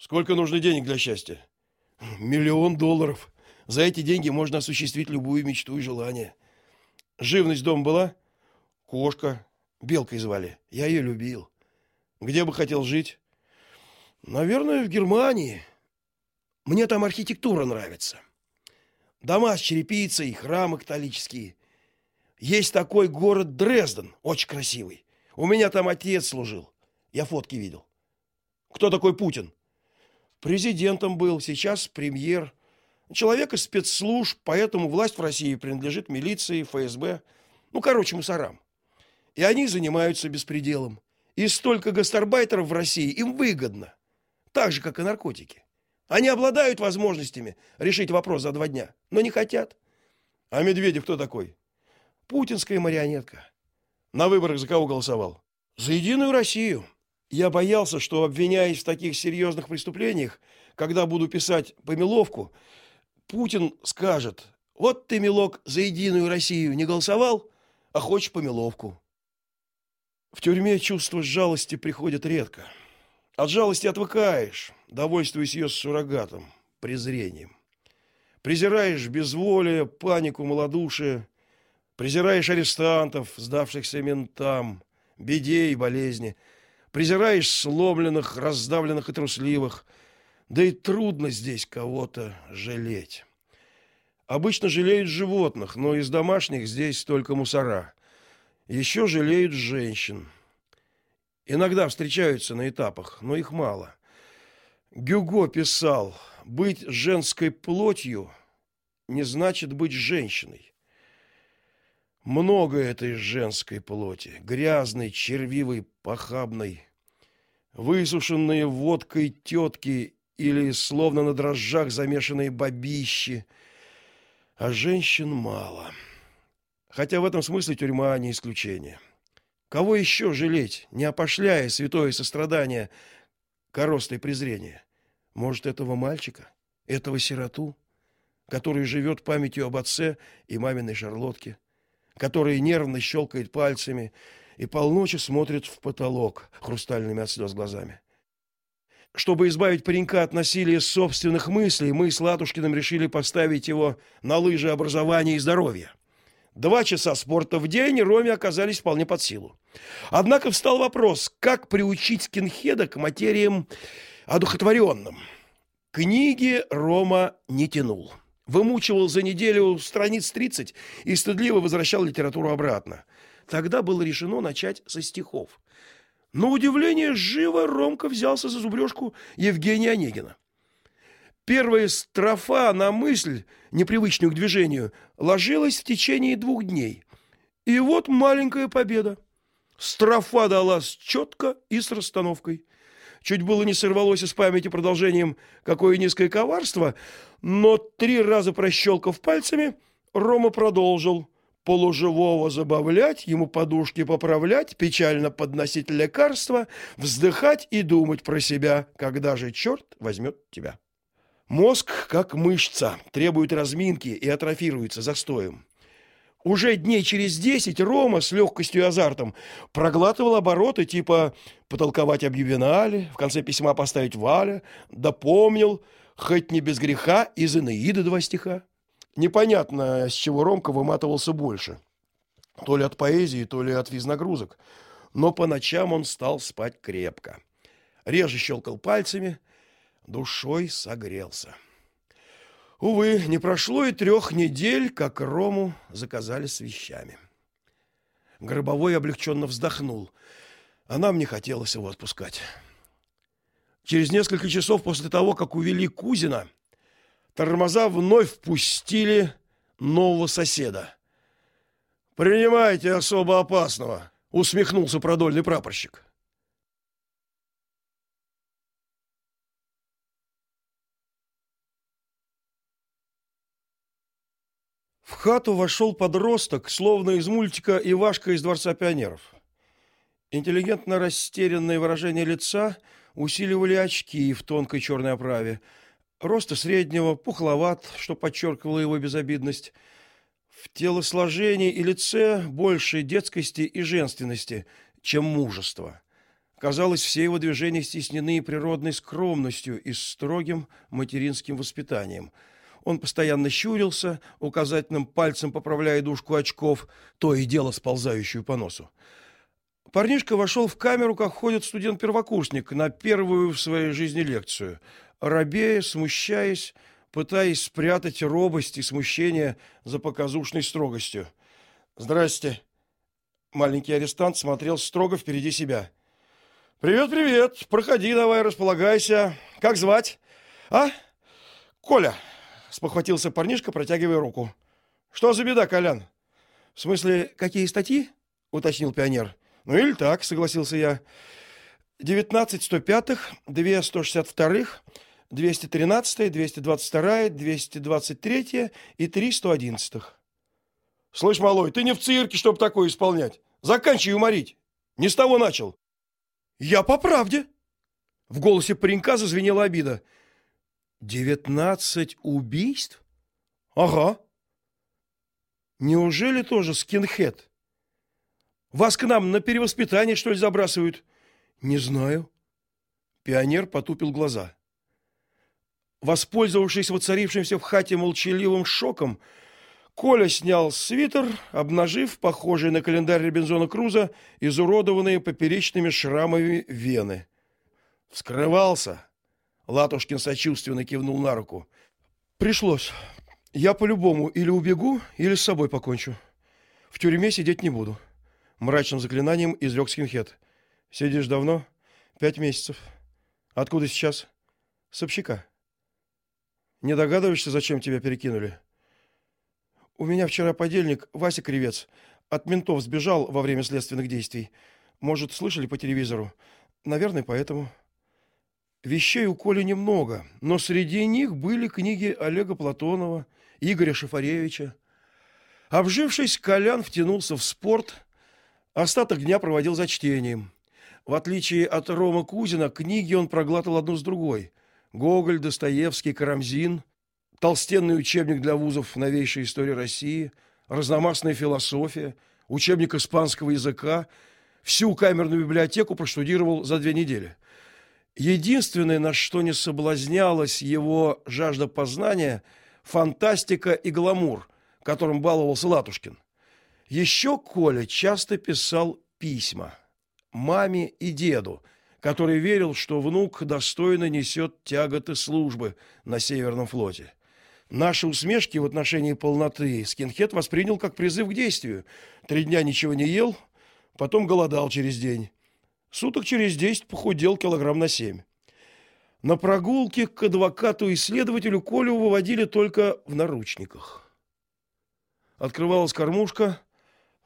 Сколько нужно денег для счастья? Миллион долларов. За эти деньги можно осуществить любую мечту и желание. Живность дом была? Кошка. Белкой звали. Я ее любил. Где бы хотел жить? Наверное, в Германии. Мне там архитектура нравится. Дома с черепицей, храмы католические. Есть такой город Дрезден, очень красивый. У меня там отец служил. Я фотки видел. Кто такой Путин? Президентом был, сейчас премьер. Человек из спецслужб, поэтому власть в России принадлежит милиции, ФСБ. Ну, короче, мусорам. И они занимаются беспределом. И столько гастарбайтеров в России им выгодно. Так же, как и наркотики. Они обладают возможностями решить вопрос за два дня, но не хотят. А Медведев кто такой? Путинская марионетка. На выборах за кого голосовал? За Единую Россию. Я боялся, что обвиняясь в таких серьезных преступлениях, когда буду писать помиловку, Путин скажет: "Вот ты, милок, за Единую Россию не голосовал, а хочешь помиловку". В тюрьме чувство жалости приходит редко. От жалости отвыкаешь, довольствуясь ее суррогатом, презрением. Презираешь безволие, панику, малодушие, презираешь арестантов, сдавшихся ментам, беде и болезни, презираешь сломленных, раздавленных и трусливых. Да и трудно здесь кого-то жалеть. Обычно жалеют животных, но из домашних здесь только мусора. Еще жалеют женщин. Иногда встречаются на этапах, но их мало. Гюго писал: "Быть женской плотью не значит быть женщиной". Много этой женской плоти, грязной, червивой, похабной, высушенные водкой тетки или словно на дрожжах замешанные бабищи, а женщин мало. Хотя в этом смысле тюрьма не исключение. Кого еще жалеть, не опошляя святое сострадание коростой презрения? Может, этого мальчика, этого сироту, который живет памятью об отце и маминой Шарлотке, который нервно щелкает пальцами и полночи смотрит в потолок хрустальными от слез глазами. Чтобы избавить паренька от насилия собственных мыслей, мы с Латушкиным решили поставить его на лыжи образования и здоровья. Два часа спорта в день Роме оказались вполне под силу. Однако встал вопрос, как приучить скинхеда к материям одухотворенным. Книги Рома не тянул. Вымучивал за неделю страниц 30 и стыдливо возвращал литературу обратно. Тогда было решено начать со стихов. На удивление живо Ромка взялся за зубрежку Евгения Онегина. Первая строфа на мысль, непривычную к движению, ложилась в течение двух дней. И вот маленькая победа. Строфа далась четко и с расстановкой. Чуть было не сорвалось из памяти продолжением какое низкое коварство, но три раза прощелкав пальцами, Рома продолжил полуживого забавлять, ему подушки поправлять, печально подносить лекарства, вздыхать и думать про себя, когда же черт возьмет тебя. Мозг, как мышца, требует разминки и атрофируется застоем. Уже дней через десять Рома с легкостью и азартом проглатывал обороты типа потолковать об ювенале, в конце письма поставить Валя, допомнил, хоть не без греха, из Энеиды два стиха. Непонятно, с чего Ромка выматывался больше. То ли от поэзии, то ли от физнагрузок. Но по ночам он стал спать крепко. Реже щелкал пальцами, душой согрелся. Увы, не прошло и трех недель, как Рому заказали с вещами. Гробовой облегченно вздохнул. А нам не хотелось его отпускать. Через несколько часов после того, как увели Кузина, тормоза вновь впустили нового соседа. Принимайте особо опасного, усмехнулся продольный прапорщик. Хату вошел подросток, словно из мультика Ивашка из дворца пионеров. Интеллигентно растерянное выражение лица усиливали очки в тонкой черной оправе. Роста среднего, пухловат, что подчеркивало его безобидность. В телосложении и лице больше детскости и женственности, чем мужества. Казалось, все его движения стеснены природной скромностью и строгим материнским воспитанием. Он постоянно щурился, указательным пальцем поправляя дужку очков, то и дело сползающую по носу. Парнишка вошел в камеру, как ходит студент-первокурсник на первую в своей жизни лекцию, робея, смущаясь, пытаясь спрятать робость и смущение за показушной строгостью. "Здрасте", маленький арестант смотрел строго впереди себя. Привет, привет. Проходи, давай, располагайся. Как звать? А? Коля. Спохватился парнишка, протягивая руку. Что за беда, Колян? В смысле, какие статьи? уточнил пионер. Ну или так, согласился я. 19 105-х, 2 162-х, 213 222 223 и 3 111-х. Слышь, малой, ты не в цирке, чтобы такое исполнять. Заканчивай уморить. Не с того начал. Я по правде. В голосе паренька зазвенела обида. Девятнадцать убийств? Ага. Неужели тоже скинхед? Вас к нам на перевоспитание что ли забрасывают? Не знаю. Пионер потупил глаза. Воспользовавшись воцарившимся в хате молчаливым шоком, Коля снял свитер, обнажив похожие на календарь Робинзона Круза изуродованные поперечными шрамами вены. Вскрывался. Латушкин сочувственно кивнул на руку. Пришлось. Я по-любому или убегу, или с собой покончу. В тюрьме сидеть не буду. Мрачным заклинанием изрек скинхед. Сидишь давно? Пять месяцев. Откуда сейчас? С общака. Не догадываешься, зачем тебя перекинули? У меня вчера подельник Вася Кривец от ментов сбежал во время следственных действий. Может, слышали по телевизору? Наверное, поэтому. Вещей у Коли немного, но среди них были книги Олега Платонова, Игоря Шафаревича. Обжившись, Колян втянулся в спорт, остаток дня проводил за чтением. В отличие от Рома Кузина, книги он проглатывал одну с другой. Гоголь, Достоевский, Карамзин, толстенный учебник для вузов новейшей истории России, разномастная философия, учебник испанского языка, всю камерную библиотеку проштудировал за две недели. Единственное, на что не соблазнялась его жажда познания фантастика и гламур, которым баловался Латушкин. Еще Коля часто писал письма маме и деду, который верил, что внук достойно несет тяготы службы на Северном флоте. Наши усмешки в отношении полноты скинхед воспринял как призыв к действию. Три дня ничего не ел, потом голодал через день. Суток через десять похудел килограмм на семь. На прогулке к адвокату и следователю Колю выводили только в наручниках. Открывалась кормушка,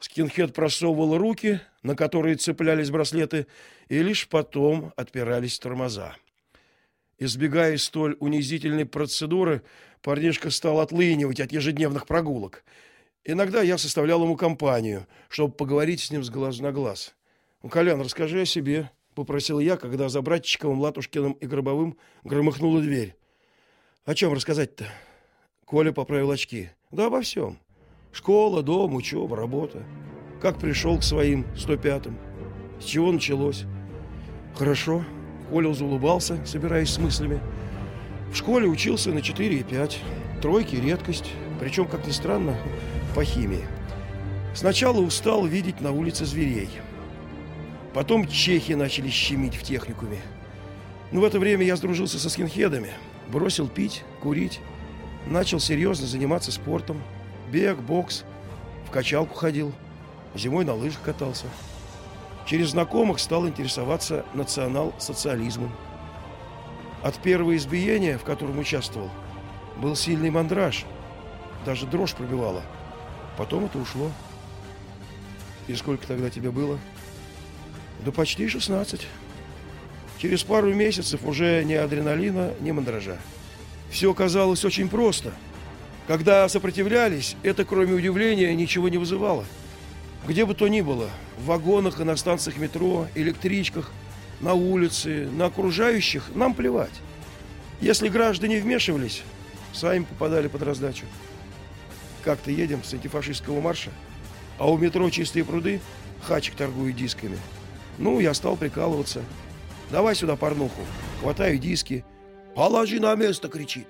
скинхед просовывал руки, на которые цеплялись браслеты, и лишь потом отпирались тормоза. Избегая столь унизительной процедуры, парнишка стал отлынивать от ежедневных прогулок. Иногда я составлял ему компанию, чтобы поговорить с ним с глаз на глаз. "Ну, Колян, расскажи о себе", попросил я, когда за братчиковым Латушкиным и Гробовым громыхнула дверь. "О чем рассказать-то?" Коля поправил очки. "Да обо всем. Школа, дом, учеба, работа. Как пришел к своим 105-м? С чего началось?" "Хорошо", Коля улыбался, собираясь с мыслями. В школе учился на 4 и 5. Тройки редкость, причем, как ни странно, по химии. Сначала устал видеть на улице зверей. Потом чехи начали щемить в техникуме. Но в это время я сдружился со скинхедами, бросил пить, курить, начал серьезно заниматься спортом, бег, бокс, в качалку ходил, зимой на лыжах катался. Через знакомых стал интересоваться национал-социализмом. От первого избиения, в котором участвовал, был сильный мандраж. Даже дрожь пробивала. Потом это ушло. И сколько тогда тебе было? Да почти 16. Через пару месяцев уже ни адреналина, ни мандража. Все казалось очень просто. Когда сопротивлялись, это кроме удивления ничего не вызывало. Где бы то ни было, в вагонах и на станциях метро, электричках, на улице, на окружающих, нам плевать. Если граждане вмешивались, сами попадали под раздачу. Как-то едем с антифашистского марша, а у метро Чистые пруды хачик торгует дисками. Ну, я стал прикалываться. Давай сюда порнуху. Хватаю диски. «Положи на место!» — кричит.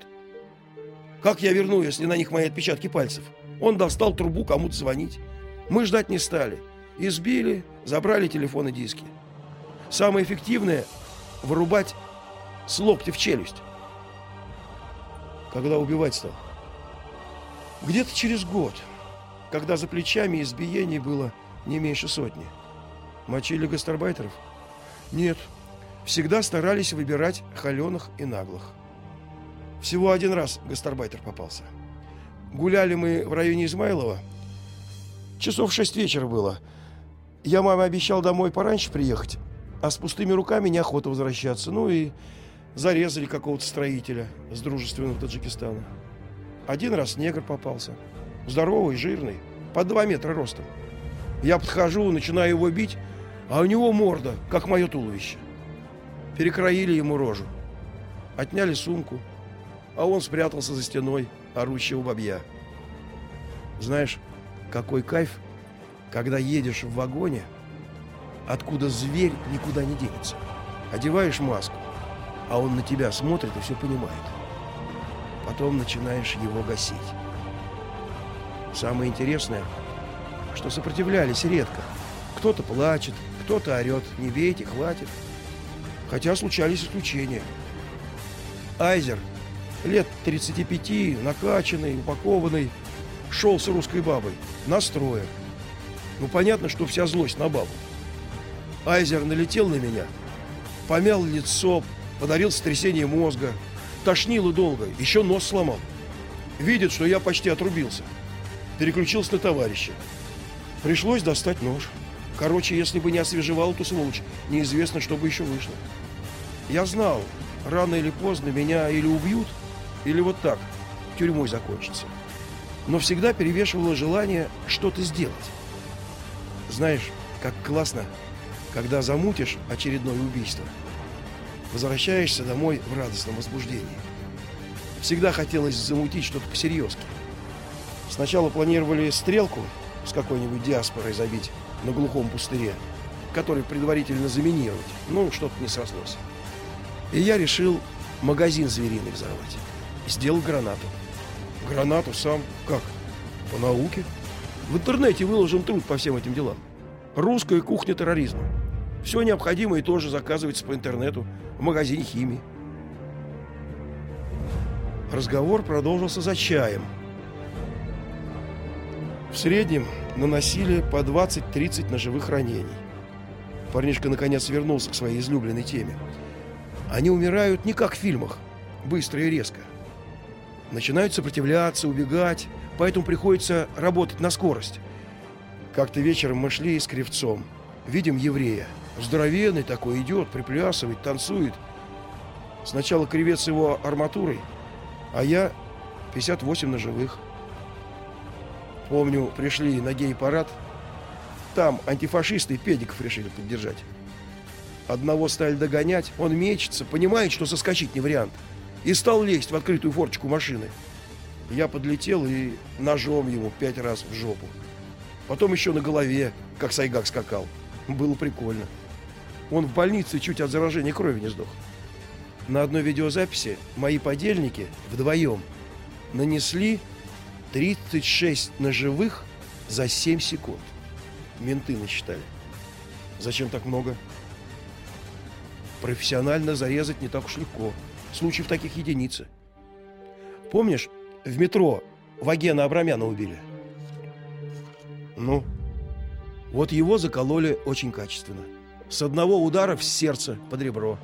Как я верну, если на них мои отпечатки пальцев? Он достал трубу кому-то звонить. Мы ждать не стали. Избили, забрали телефон и диски. Самое эффективное – вырубать с локти в челюсть. Когда убивать стал? Где-то через год, когда за плечами избиений было не меньше сотни. Мочили гастарбайтеров? Нет. Всегда старались выбирать холеных и наглых. Всего один раз гастарбайтер попался. Гуляли мы в районе Измайлова. Часов шесть вечера было. Я маме обещал домой пораньше приехать, а с пустыми руками неохота возвращаться. Ну и зарезали какого-то строителя с дружественного Таджикистана. Один раз негр попался. Здоровый, жирный, по два метра ростом. Я подхожу, начинаю его бить, а у него морда, как мое туловище. Перекроили ему рожу. Отняли сумку, а он спрятался за стеной орущего бабья. Знаешь, какой кайф, когда едешь в вагоне, откуда зверь никуда не денется. Одеваешь маску, а он на тебя смотрит и все понимает. Потом начинаешь его гасить. Самое интересное, что сопротивлялись редко. Кто-то плачет, кто-то орет, не бейте, хватит. Хотя случались исключения. Айзер, лет 35, накачанный, упакованный, шел с русской бабой, настроен. Ну, понятно, что вся злость на бабу. Айзер налетел на меня, помял лицо, подарил сотрясение мозга, тошнило долго, еще нос сломал. Видит, что я почти отрубился. Переключился на товарища. Пришлось достать нож. Короче, если бы не освежевал эту сволочь, неизвестно, что бы еще вышло. Я знал, рано или поздно меня или убьют, или вот так, тюрьмой закончится. Но всегда перевешивало желание что-то сделать. Знаешь, как классно, когда замутишь очередное убийство. Возвращаешься домой в радостном возбуждении. Всегда хотелось замутить что-то посерьезки. Сначала планировали стрелку с какой-нибудь диаспорой забить на глухом пустыре, который предварительно заминировать. Ну, что-то не срослось. И я решил магазин звериный взорвать. Сделал гранату. Гранату сам как? По науке. В интернете выложим труд по всем этим делам. Русская кухня терроризма. Все необходимое тоже заказывается по интернету в магазине химии. Разговор продолжился за чаем. В среднем наносили по 20-30 ножевых ранений. Парнишка наконец вернулся к своей излюбленной теме. Они умирают не как в фильмах, быстро и резко. Начинают сопротивляться, убегать, поэтому приходится работать на скорость. Как-то вечером мы шли с Кривцом. Видим еврея. Здоровенный такой идет, приплясывает, танцует. Сначала кривец его арматурой, а я 58 ножевых. Помню, пришли на гей-парад. Там антифашисты педиков решили поддержать. Одного стали догонять, он мечется, понимает, что соскочить не вариант. И стал лезть в открытую форточку машины. Я подлетел и ножом ему пять раз в жопу. Потом еще на голове, как Сайгак скакал. Было прикольно. Он в больнице чуть от заражения крови не сдох. На одной видеозаписи мои подельники вдвоем нанесли 36 ножевых за 7 секунд. Менты насчитали. Зачем так много? Профессионально зарезать не так уж легко. Случаев таких единицы. Помнишь, в метро Вагена Абрамяна убили? Ну, вот его закололи очень качественно. С одного удара в сердце под ребро.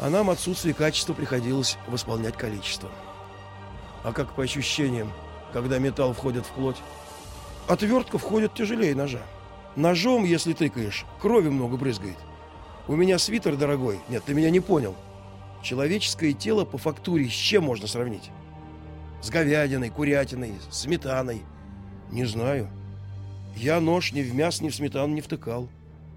А нам отсутствие качества приходилось восполнять количеством. А как по ощущениям, когда металл входит в плоть? Отвертка входит тяжелее ножа. Ножом, если тыкаешь, крови много брызгает. У меня свитер дорогой. Нет, ты меня не понял. Человеческое тело по фактуре с чем можно сравнить? С говядиной, курятиной, сметаной? Не знаю. Я нож ни в мясо, ни в сметану не втыкал.